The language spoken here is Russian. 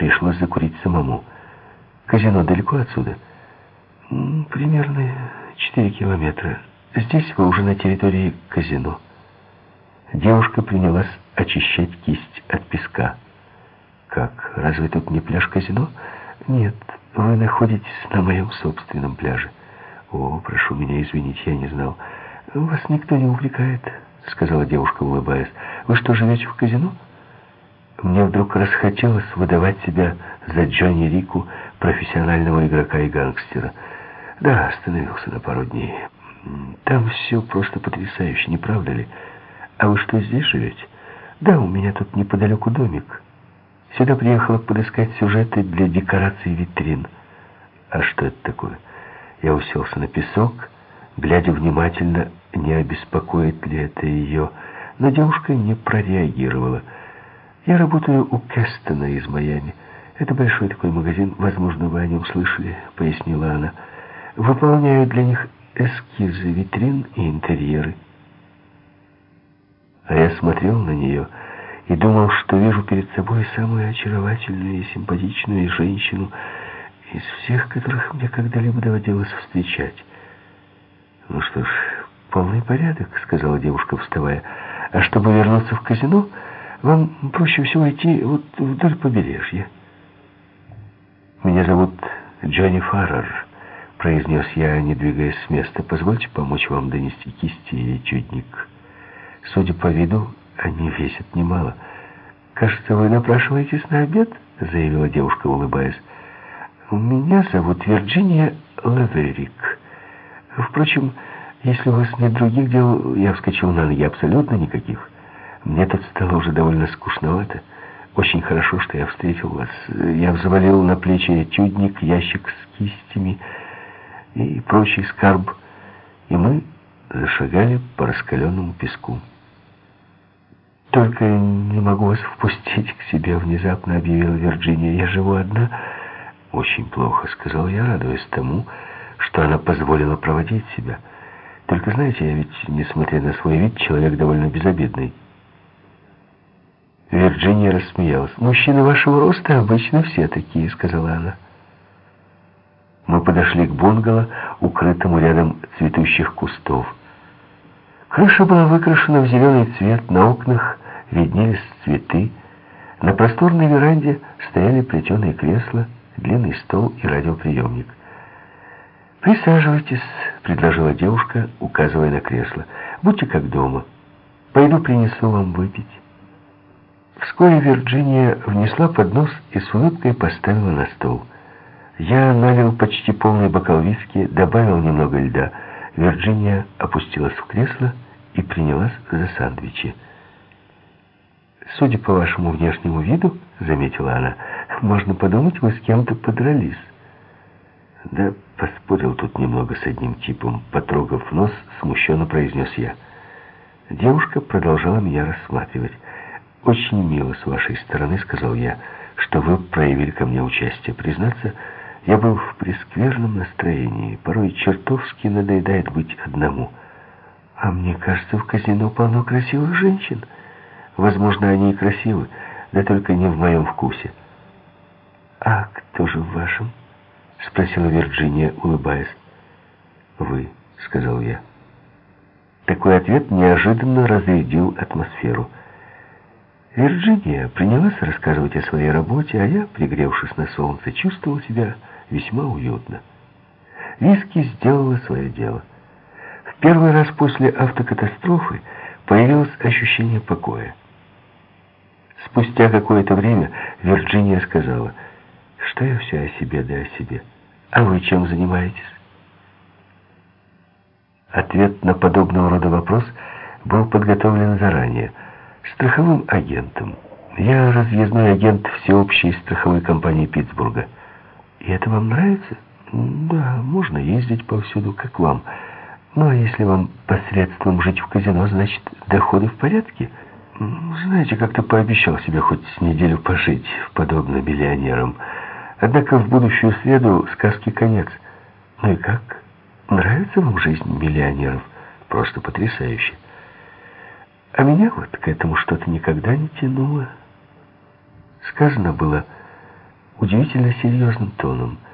пришлось закурить самому. Казино далеко отсюда? Примерно 4 километра. Здесь вы уже на территории казино. Девушка принялась очищать кисть от песка. Как? Разве тут не пляж казино? Нет, вы находитесь на моем собственном пляже. О, прошу меня извинить, я не знал. Вас никто не увлекает, сказала девушка, улыбаясь. Вы что, живете в казино? Мне вдруг расхотелось выдавать себя за Джонни Рику, профессионального игрока и гангстера. Да, остановился на пару дней. Там все просто потрясающе, не правда ли? А вы что, здесь живете? Да, у меня тут неподалеку домик. Сюда приехала подыскать сюжеты для декорации витрин. А что это такое? Я уселся на песок, глядя внимательно, не обеспокоит ли это ее, но девушка не прореагировала. Я работаю у Кестона из Майами. Это большой такой магазин, возможно, вы о нем слышали, пояснила она. Выполняю для них эскизы витрин и интерьеры. А я смотрел на нее и думал, что вижу перед собой самую очаровательную и симпатичную женщину из всех, которых мне когда-либо доводилось встречать. «Ну что ж, полный порядок», — сказала девушка, вставая. «А чтобы вернуться в казино, вам проще всего идти вот вдоль побережья». «Меня зовут Джонни Фаррер», — произнес я, не двигаясь с места. «Позвольте помочь вам донести кисти и этюдник». Судя по виду, они весят немало. «Кажется, вы напрашиваетесь на обед?» — заявила девушка, улыбаясь. «Меня зовут Вирджиния Лаверик. Впрочем, если у вас нет других дел...» Я вскочил на ноги. «Абсолютно никаких. Мне тут стало уже довольно скучновато. Очень хорошо, что я встретил вас. Я взвалил на плечи этюдник, ящик с кистями и прочий скарб, и мы зашагали по раскаленному песку. «Только не могу вас впустить к себе», — внезапно объявила Вирджиния. «Я живу одна». «Очень плохо», — сказал я, радуясь тому, что она позволила проводить себя. «Только знаете, я ведь, несмотря на свой вид, человек довольно безобидный». Вирджиния рассмеялась. «Мужчины вашего роста обычно все такие», — сказала она. Мы подошли к бунгало, укрытому рядом цветущих кустов. Крыша была выкрашена в зеленый цвет, на окнах виднелись цветы. На просторной веранде стояли плетеные кресла, длинный стол и радиоприемник. «Присаживайтесь», — предложила девушка, указывая на кресло. «Будьте как дома. Пойду принесу вам выпить». Вскоре Вирджиния внесла поднос и с улыбкой поставила на стол. Я налил почти полный бокал виски, добавил немного льда — Вирджиния опустилась в кресло и принялась за сэндвичи. «Судя по вашему внешнему виду, — заметила она, — можно подумать, вы с кем-то подрались». «Да, поспорил тут немного с одним типом», — потрогав нос, смущенно произнес я. Девушка продолжала меня рассматривать. «Очень мило с вашей стороны, — сказал я, — что вы проявили ко мне участие. Признаться, — я был в прескверном настроении. Порой чертовски надоедает быть одному. А мне кажется, в казино полно красивых женщин. Возможно, они и красивы, да только не в моем вкусе. «А кто же в вашем?» — спросила Вирджиния, улыбаясь. «Вы», — сказал я. Такой ответ неожиданно разрядил атмосферу. Вирджиния принялась рассказывать о своей работе, а я, пригревшись на солнце, чувствовал себя весьма уютно. Виски сделала свое дело. В первый раз после автокатастрофы появилось ощущение покоя. Спустя какое-то время Вирджиния сказала, что я все о себе да о себе. А вы чем занимаетесь? Ответ на подобного рода вопрос был подготовлен заранее. Страховым агентом. Я разъездной агент всеобщей страховой компании Питтсбурга. И это вам нравится? Да, можно ездить повсюду, как вам. Ну, а если вам посредством жить в казино, значит, доходы в порядке? Знаете, как-то пообещал себе хоть с неделю пожить, подобно миллионерам. Однако в будущую среду сказки конец. Ну и как? Нравится вам жизнь миллионеров? Просто потрясающе. А меня вот к этому что-то никогда не тянуло. Сказано было удивительно серьезным тоном –